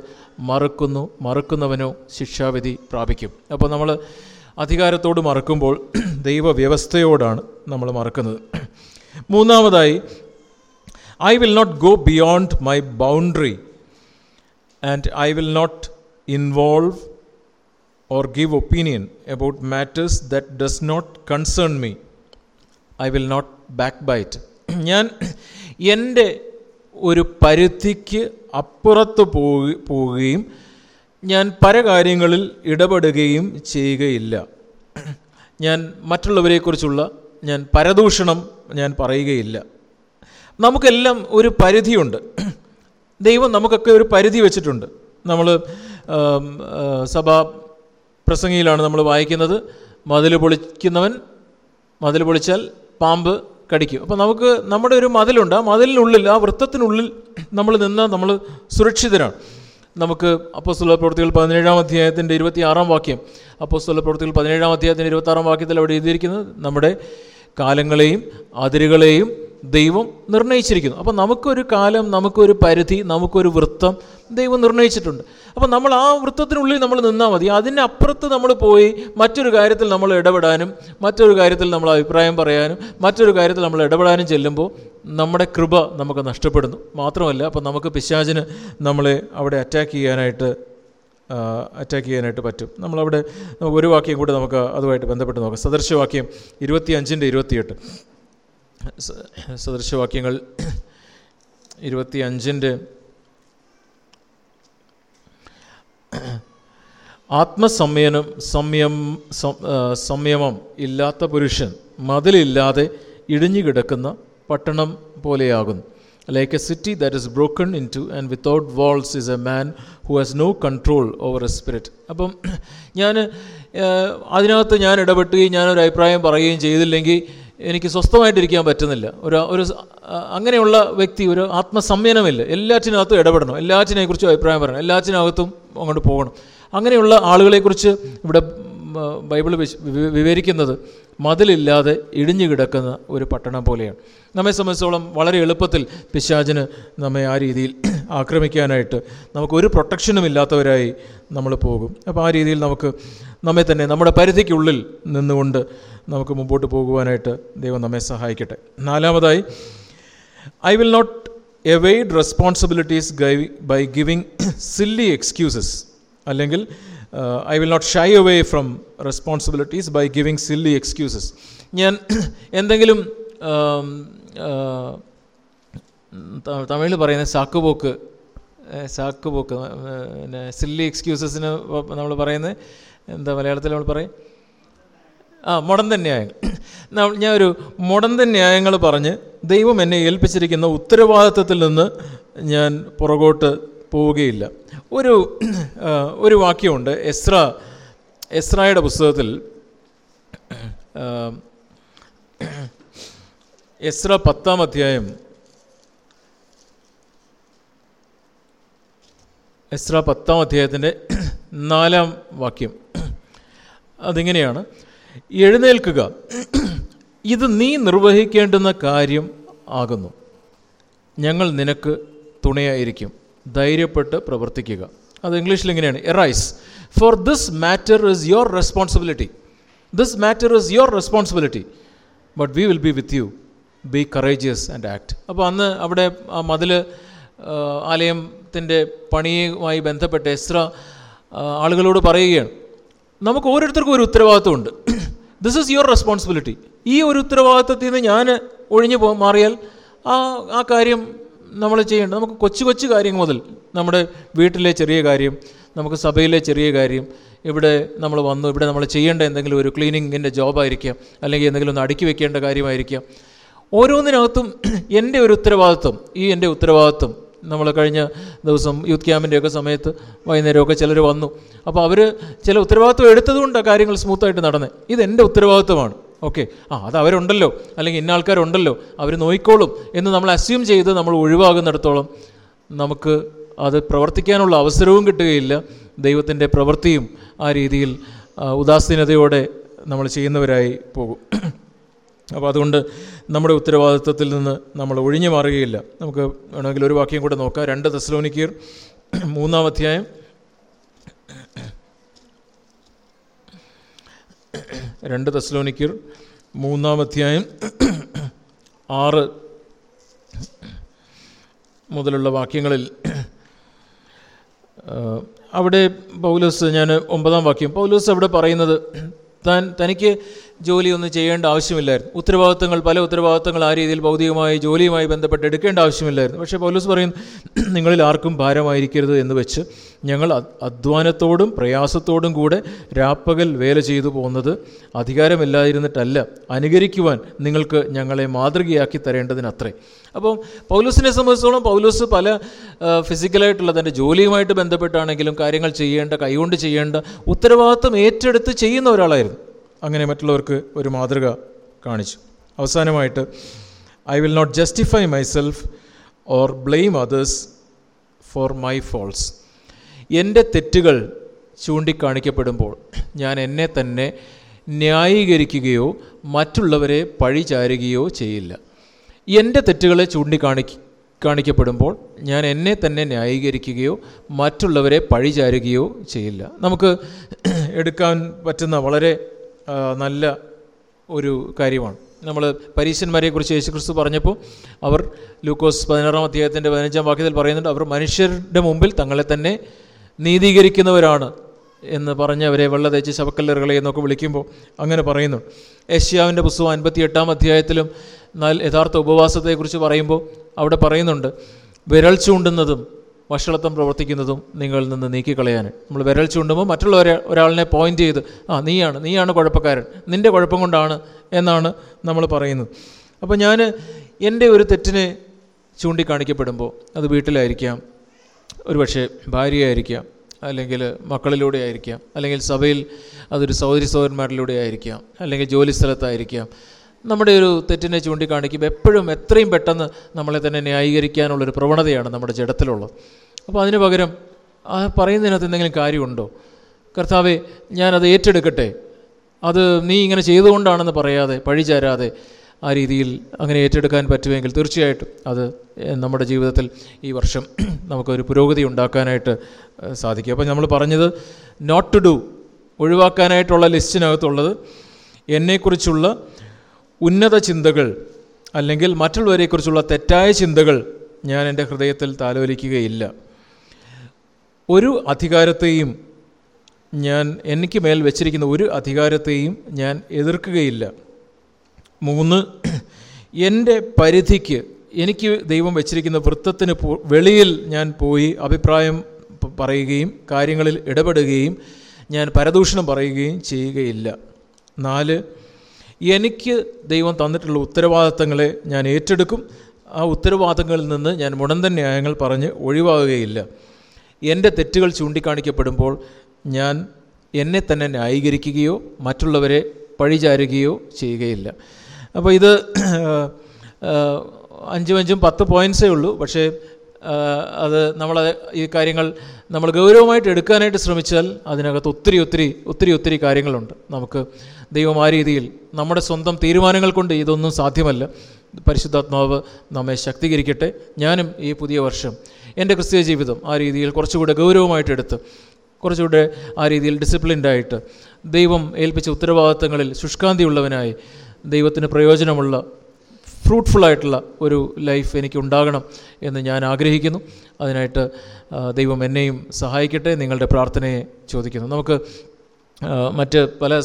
Speaker 1: മറക്കുന്നു മറക്കുന്നവനോ ശിക്ഷാവിധി പ്രാപിക്കും അപ്പോൾ നമ്മൾ അധികാരത്തോട് മറക്കുമ്പോൾ *clears throat* ദൈവവ്യവസ്ഥയോടാണ് നമ്മൾ മറക്കുന്നത് *clears throat* മൂന്നാമതായി I will not go beyond my boundary and I will not involve or give opinion about matters that does not concern me I will not backbite ഞാൻ *clears throat* എൻ്റെ ഒരു പരിധിക്ക് അപ്പുറത്ത് പോവുകയും ഞാൻ പരകാര്യങ്ങളിൽ ഇടപെടുകയും ചെയ്യുകയില്ല ഞാൻ മറ്റുള്ളവരെക്കുറിച്ചുള്ള ഞാൻ പരദൂഷണം ഞാൻ പറയുകയില്ല നമുക്കെല്ലാം ഒരു പരിധിയുണ്ട് ദൈവം നമുക്കൊക്കെ ഒരു പരിധി വെച്ചിട്ടുണ്ട് നമ്മൾ സഭാ പ്രസംഗിയിലാണ് നമ്മൾ വായിക്കുന്നത് മതിൽ പൊളിക്കുന്നവൻ മതിൽ പൊളിച്ചാൽ പാമ്പ് കടിക്കും അപ്പോൾ നമുക്ക് നമ്മുടെ ഒരു മതിലുണ്ട് ആ മതിലിനുള്ളിൽ ആ വൃത്തത്തിനുള്ളിൽ നമ്മൾ നിന്നാൽ നമ്മൾ സുരക്ഷിതരാണ് നമുക്ക് അപ്പോസ്തല പ്രവൃത്തികൾ പതിനേഴാം അധ്യായത്തിൻ്റെ ഇരുപത്തിയാറാം വാക്യം അപ്പോസ്തല പ്രവൃത്തികൾ പതിനേഴാം അധ്യായത്തിൻ്റെ ഇരുപത്താറാം വാക്യത്തിൽ അവിടെ എഴുതിയിരിക്കുന്നത് നമ്മുടെ കാലങ്ങളെയും അതിരുകളെയും ദൈവം നിർണ്ണയിച്ചിരിക്കുന്നു അപ്പോൾ നമുക്കൊരു കാലം നമുക്കൊരു പരിധി നമുക്കൊരു വൃത്തം ദൈവം നിർണ്ണയിച്ചിട്ടുണ്ട് അപ്പോൾ നമ്മൾ ആ വൃത്തത്തിനുള്ളിൽ നമ്മൾ നിന്നാൽ മതി അതിനപ്പുറത്ത് നമ്മൾ പോയി മറ്റൊരു കാര്യത്തിൽ നമ്മൾ ഇടപെടാനും മറ്റൊരു കാര്യത്തിൽ നമ്മൾ അഭിപ്രായം പറയാനും മറ്റൊരു കാര്യത്തിൽ നമ്മൾ ഇടപെടാനും ചെല്ലുമ്പോൾ നമ്മുടെ കൃപ നമുക്ക് നഷ്ടപ്പെടുന്നു മാത്രമല്ല അപ്പോൾ നമുക്ക് പിശാചിന് നമ്മളെ അവിടെ അറ്റാക്ക് ചെയ്യാനായിട്ട് അറ്റാക്ക് ചെയ്യാനായിട്ട് പറ്റും നമ്മളവിടെ ഒരു വാക്യം കൂടി നമുക്ക് അതുമായിട്ട് ബന്ധപ്പെട്ട് നോക്കാം സദൃശവാക്യം ഇരുപത്തി അഞ്ചിൻ്റെ ഇരുപത്തിയെട്ട് സദൃശവാക്യങ്ങൾ ഇരുപത്തി അഞ്ചിൻ്റെ ആത്മസംയനം സംയം സംയമം ഇല്ലാത്ത പുരുഷൻ മതിലില്ലാതെ ഇടിഞ്ഞുകിടക്കുന്ന കിടക്കുന്ന പട്ടണം പോലെയാകുന്നു like a city that is broken into and without walls is a man who has no control over a spirit അപ്പം ഞാൻ അതിനകത്ത് ഞാൻ ഇടപെട്ടുകയും ഞാനൊരു അഭിപ്രായം പറയുകയും ചെയ്തില്ലെങ്കിൽ എനിക്ക് സ്വസ്ഥമായിട്ടിരിക്കാൻ പറ്റുന്നില്ല ഒരു ഒരു അങ്ങനെയുള്ള വ്യക്തി ഒരു ആത്മസംയനമില്ല എല്ലാറ്റിനകത്തും ഇടപെടണം എല്ലാറ്റിനെക്കുറിച്ചും അഭിപ്രായം പറയണം എല്ലാറ്റിനകത്തും അങ്ങോട്ട് പോകണം അങ്ങനെയുള്ള ആളുകളെക്കുറിച്ച് ഇവിടെ ബൈബിൾ വിവരിക്കുന്നത് മതിലില്ലാതെ ഇടിഞ്ഞു കിടക്കുന്ന ഒരു പട്ടണം പോലെയാണ് നമ്മെ സംബന്ധിച്ചോളം വളരെ എളുപ്പത്തിൽ പിശാചിന് നമ്മെ ആ രീതിയിൽ ആക്രമിക്കാനായിട്ട് നമുക്കൊരു പ്രൊട്ടക്ഷനും ഇല്ലാത്തവരായി നമ്മൾ പോകും അപ്പോൾ ആ രീതിയിൽ നമുക്ക് നമ്മെ തന്നെ നമ്മുടെ പരിധിക്കുള്ളിൽ നിന്നുകൊണ്ട് നമുക്ക് മുമ്പോട്ട് പോകുവാനായിട്ട് ദൈവം നമ്മെ സഹായിക്കട്ടെ നാലാമതായി I will not avoid responsibilities by giving silly excuses അല്ലെങ്കിൽ I will not shy away from responsibilities by giving silly excuses ഞാൻ *coughs* എന്തെങ്കിലും തമിഴിൽ പറയുന്ന സാക്കുപോക്ക് സാക്കുപോക്ക് പിന്നെ സില്ലി എക്സ്ക്യൂസസിന് നമ്മൾ പറയുന്നത് എന്താ മലയാളത്തിൽ നമ്മൾ പറയും ആ മുടന്തൻ ന്യായങ്ങൾ *clears throat* ഞാൻ ഒരു മുടന്ത ന്യായങ്ങൾ പറഞ്ഞ് ദൈവം എന്നെ ഏൽപ്പിച്ചിരിക്കുന്ന ഉത്തരവാദിത്വത്തിൽ നിന്ന് ഞാൻ പുറകോട്ട് പോവുകയില്ല ഒരു *clears throat* ഒരു വാക്യമുണ്ട് എസ്ര എസ്രായുടെ പുസ്തകത്തിൽ *clears throat* എസ്ര പത്താം അധ്യായം എസ്ര പത്താം അധ്യായത്തിൻ്റെ നാലാം വാക്യം അതിങ്ങനെയാണ് എഴുന്നേൽക്കുക ഇത് നീ നിർവഹിക്കേണ്ടുന്ന കാര്യം ആകുന്നു ഞങ്ങൾ നിനക്ക് തുണയായിരിക്കും ധൈര്യപ്പെട്ട് പ്രവർത്തിക്കുക അത് ഇംഗ്ലീഷിൽ ഇങ്ങനെയാണ് arise for this matter is your responsibility this matter is your responsibility but we will be with you be courageous and act അപ്പോൾ അന്ന് അവിടെ ആ മതിൽ ആലയത്തിൻ്റെ പണിയുമായി ബന്ധപ്പെട്ട് എസ്ര ആളുകളോട് പറയുകയാണ് നമുക്ക് ഓരോരുത്തർക്കും ഒരു ഉത്തരവാദിത്വമുണ്ട് ദിസ് ഈസ് യുവർ റെസ്പോൺസിബിലിറ്റി ഈ ഒരു ഉത്തരവാദിത്വത്തിൽ നിന്ന് ഞാൻ ഒഴിഞ്ഞു പോ മാറിയാൽ ആ ആ കാര്യം നമ്മൾ ചെയ്യേണ്ട നമുക്ക് കൊച്ചു കൊച്ചു കാര്യങ്ങൾ മുതൽ നമ്മുടെ വീട്ടിലെ ചെറിയ കാര്യം നമുക്ക് സഭയിലെ ചെറിയ കാര്യം ഇവിടെ നമ്മൾ വന്നു ഇവിടെ നമ്മൾ ചെയ്യേണ്ട എന്തെങ്കിലും ഒരു ക്ലീനിങ്ങിൻ്റെ ജോബായിരിക്കാം അല്ലെങ്കിൽ എന്തെങ്കിലും ഒന്ന് അടുക്കി വെക്കേണ്ട കാര്യമായിരിക്കാം ഓരോന്നിനകത്തും *clears throat* എൻ്റെ ഒരു ഉത്തരവാദിത്വം ഈ എൻ്റെ ഉത്തരവാദിത്വം നമ്മൾ കഴിഞ്ഞ ദിവസം യൂത്ത് ക്യാമ്പിൻ്റെയൊക്കെ സമയത്ത് വൈകുന്നേരമൊക്കെ ചിലർ വന്നു അപ്പോൾ അവർ ചില ഉത്തരവാദിത്വം എടുത്തതുകൊണ്ടാണ് കാര്യങ്ങൾ സ്മൂത്തായിട്ട് നടന്നത് ഇതെൻ്റെ ഉത്തരവാദിത്വമാണ് ഓക്കെ ആ അത് അവരുണ്ടല്ലോ അല്ലെങ്കിൽ ഇന്ന ആൾക്കാരുണ്ടല്ലോ അവർ നോയിക്കോളും എന്ന് നമ്മൾ അസ്യൂം ചെയ്ത് നമ്മൾ ഒഴിവാകുന്നിടത്തോളം നമുക്ക് അത് പ്രവർത്തിക്കാനുള്ള അവസരവും കിട്ടുകയില്ല ദൈവത്തിൻ്റെ പ്രവൃത്തിയും ആ രീതിയിൽ ഉദാസീനതയോടെ നമ്മൾ ചെയ്യുന്നവരായി പോകും അപ്പോൾ അതുകൊണ്ട് നമ്മുടെ ഉത്തരവാദിത്വത്തിൽ നിന്ന് നമ്മൾ ഒഴിഞ്ഞു മാറുകയില്ല നമുക്ക് വേണമെങ്കിൽ ഒരു വാക്യം കൂടെ നോക്കാം രണ്ട് തെസ്ലോനിക്കീർ മൂന്നാം അധ്യായം രണ്ട് തെസ്ലോനിക്കീർ മൂന്നാം അധ്യായം ആറ് മുതലുള്ള വാക്യങ്ങളിൽ അവിടെ പൗലോസ് ഞാൻ ഒമ്പതാം വാക്യം പൗലോസ് അവിടെ പറയുന്നത് താൻ തനിക്ക് ജോലിയൊന്നും ചെയ്യേണ്ട ആവശ്യമില്ലായിരുന്നു ഉത്തരവാദിത്തങ്ങൾ പല ഉത്തരവാദിത്തങ്ങൾ ആ രീതിയിൽ ഭൗതികമായി ജോലിയുമായി ബന്ധപ്പെട്ട് എടുക്കേണ്ട ആവശ്യമില്ലായിരുന്നു പക്ഷേ പോലീസ് പറയും നിങ്ങളിൽ ആർക്കും ഭാരമായിരിക്കരുത് എന്ന് വെച്ച് ഞങ്ങൾ അധ്വാനത്തോടും പ്രയാസത്തോടും കൂടെ രാപ്പകൽ വേല ചെയ്തു പോകുന്നത് അധികാരമില്ലായിരുന്നിട്ടല്ല അനുകരിക്കുവാൻ നിങ്ങൾക്ക് ഞങ്ങളെ മാതൃകയാക്കി തരേണ്ടതിനത്രേ അപ്പം പൗലൂസിനെ സംബന്ധിച്ചോളം പൗലൂസ് പല ഫിസിക്കലായിട്ടുള്ള തൻ്റെ ജോലിയുമായിട്ട് ബന്ധപ്പെട്ടാണെങ്കിലും കാര്യങ്ങൾ ചെയ്യേണ്ട കൈകൊണ്ട് ചെയ്യേണ്ട ഉത്തരവാദിത്വം ഏറ്റെടുത്ത് ചെയ്യുന്ന ഒരാളായിരുന്നു അങ്ങനെ മറ്റുള്ളവർക്ക് ഒരു മാതൃക കാണിച്ചു അവസാനമായിട്ട് I will not justify myself or blame others for my faults എൻ്റെ തെറ്റുകൾ ചൂണ്ടിക്കാണിക്കപ്പെടുമ്പോൾ ഞാൻ എന്നെ തന്നെ ന്യായീകരിക്കുകയോ മറ്റുള്ളവരെ പഴി ചാരുകയോ ചെയ്യില്ല എൻ്റെ തെറ്റുകളെ ചൂണ്ടിക്കാണി കാണിക്കപ്പെടുമ്പോൾ ഞാൻ എന്നെ തന്നെ ന്യായീകരിക്കുകയോ മറ്റുള്ളവരെ പഴി ചാരുകയോ ചെയ്യില്ല നമുക്ക് എടുക്കാൻ പറ്റുന്ന വളരെ നല്ല ഒരു കാര്യമാണ് നമ്മൾ പരീശന്മാരെക്കുറിച്ച് യേശുക്രിസ്തു പറഞ്ഞപ്പോൾ അവർ ലൂക്കോസ് പതിനാറാം അധ്യായത്തിൻ്റെ പതിനഞ്ചാം വാക്യത്തിൽ പറയുന്നുണ്ട് അവർ മനുഷ്യരുടെ മുമ്പിൽ തങ്ങളെ തന്നെ നീതീകരിക്കുന്നവരാണ് എന്ന് പറഞ്ഞ് അവരെ വെള്ള തേച്ച് ശവക്കല്ലറുകളെ എന്നൊക്കെ വിളിക്കുമ്പോൾ അങ്ങനെ പറയുന്നു ഏഷ്യാവിൻ്റെ പുസ്തകം അൻപത്തി എട്ടാം അധ്യായത്തിലും യഥാർത്ഥ ഉപവാസത്തെക്കുറിച്ച് പറയുമ്പോൾ അവിടെ പറയുന്നുണ്ട് വിരൽ ചൂണ്ടുന്നതും വഷളത്വം പ്രവർത്തിക്കുന്നതും നിങ്ങളിൽ നിന്ന് നീക്കിക്കളയാൻ നമ്മൾ വിരൽ ചൂണ്ടുമ്പോൾ മറ്റുള്ളവരെ ഒരാളിനെ പോയിൻ്റ് ചെയ്ത് ആ നീയാണ് നീയാണ് കുഴപ്പക്കാരൻ നിൻ്റെ കുഴപ്പം കൊണ്ടാണ് എന്നാണ് നമ്മൾ പറയുന്നത് അപ്പോൾ ഞാൻ എൻ്റെ ഒരു തെറ്റിനെ ചൂണ്ടിക്കാണിക്കപ്പെടുമ്പോൾ അത് വീട്ടിലായിരിക്കാം പക്ഷേ ഭാര്യയായിരിക്കാം അല്ലെങ്കിൽ മക്കളിലൂടെ ആയിരിക്കാം അല്ലെങ്കിൽ സഭയിൽ അതൊരു സഹോദരി സഹോദരന്മാരിലൂടെ ആയിരിക്കാം അല്ലെങ്കിൽ ജോലി സ്ഥലത്തായിരിക്കാം നമ്മുടെ ഒരു തെറ്റിനെ ചൂണ്ടിക്കാണിക്കുമ്പോൾ എപ്പോഴും എത്രയും പെട്ടെന്ന് നമ്മളെ തന്നെ ന്യായീകരിക്കാനുള്ളൊരു പ്രവണതയാണ് നമ്മുടെ ജഡത്തിലുള്ളത് അപ്പോൾ അതിന് പകരം ആ പറയുന്നതിനകത്ത് എന്തെങ്കിലും കാര്യമുണ്ടോ കർത്താവെ ഞാനത് ഏറ്റെടുക്കട്ടെ അത് നീ ഇങ്ങനെ ചെയ്തുകൊണ്ടാണെന്ന് പറയാതെ ചേരാതെ ആ രീതിയിൽ അങ്ങനെ ഏറ്റെടുക്കാൻ പറ്റുമെങ്കിൽ തീർച്ചയായിട്ടും അത് നമ്മുടെ ജീവിതത്തിൽ ഈ വർഷം *clears throat* നമുക്കൊരു പുരോഗതി ഉണ്ടാക്കാനായിട്ട് സാധിക്കും അപ്പോൾ നമ്മൾ പറഞ്ഞത് നോട്ട് ടു ഡു ഒഴിവാക്കാനായിട്ടുള്ള ലിസ്റ്റിനകത്തുള്ളത് എന്നെക്കുറിച്ചുള്ള ഉന്നത ചിന്തകൾ അല്ലെങ്കിൽ മറ്റുള്ളവരെക്കുറിച്ചുള്ള തെറ്റായ ചിന്തകൾ ഞാൻ എൻ്റെ ഹൃദയത്തിൽ താലോലിക്കുകയില്ല ഒരു അധികാരത്തെയും ഞാൻ എനിക്ക് മേൽ വെച്ചിരിക്കുന്ന ഒരു അധികാരത്തെയും ഞാൻ എതിർക്കുകയില്ല മൂന്ന് എൻ്റെ പരിധിക്ക് എനിക്ക് ദൈവം വെച്ചിരിക്കുന്ന വൃത്തത്തിന് വെളിയിൽ ഞാൻ പോയി അഭിപ്രായം പറയുകയും കാര്യങ്ങളിൽ ഇടപെടുകയും ഞാൻ പരദൂഷണം പറയുകയും ചെയ്യുകയില്ല നാല് എനിക്ക് ദൈവം തന്നിട്ടുള്ള ഉത്തരവാദിത്തങ്ങളെ ഞാൻ ഏറ്റെടുക്കും ആ ഉത്തരവാദിത്തങ്ങളിൽ നിന്ന് ഞാൻ മുടന്തൻ ന്യായങ്ങൾ പറഞ്ഞ് ഒഴിവാകുകയില്ല എൻ്റെ തെറ്റുകൾ ചൂണ്ടിക്കാണിക്കപ്പെടുമ്പോൾ ഞാൻ എന്നെ തന്നെ ന്യായീകരിക്കുകയോ മറ്റുള്ളവരെ പഴിചാരുകയോ ചെയ്യുകയില്ല അപ്പോൾ ഇത് അഞ്ചും അഞ്ചും പത്ത് പോയിൻസേ ഉള്ളൂ പക്ഷേ അത് നമ്മൾ ഈ കാര്യങ്ങൾ നമ്മൾ ഗൗരവമായിട്ട് എടുക്കാനായിട്ട് ശ്രമിച്ചാൽ അതിനകത്ത് ഒത്തിരി ഒത്തിരി ഒത്തിരി ഒത്തിരി കാര്യങ്ങളുണ്ട് നമുക്ക് ദൈവം ആ രീതിയിൽ നമ്മുടെ സ്വന്തം തീരുമാനങ്ങൾ കൊണ്ട് ഇതൊന്നും സാധ്യമല്ല പരിശുദ്ധാത്മാവ് നമ്മെ ശക്തീകരിക്കട്ടെ ഞാനും ഈ പുതിയ വർഷം എൻ്റെ ക്രിസ്തീയ ജീവിതം ആ രീതിയിൽ കുറച്ചുകൂടെ ഗൗരവമായിട്ട് എടുത്ത് കുറച്ചുകൂടെ ആ രീതിയിൽ ഡിസിപ്ലിൻഡായിട്ട് ദൈവം ഏൽപ്പിച്ച ഉത്തരവാദിത്തങ്ങളിൽ ശുഷ്കാന്തിയുള്ളവനായി ദൈവത്തിന് പ്രയോജനമുള്ള ഫ്രൂട്ട്ഫുൾ ആയിട്ടുള്ള ഒരു ലൈഫ് എനിക്ക് ഉണ്ടാകണം എന്ന് ഞാൻ ആഗ്രഹിക്കുന്നു അതിനായിട്ട് ദൈവം എന്നെയും സഹായിക്കട്ടെ നിങ്ങളുടെ പ്രാർത്ഥനയെ ചോദിക്കുന്നു നമുക്ക് മറ്റ് പല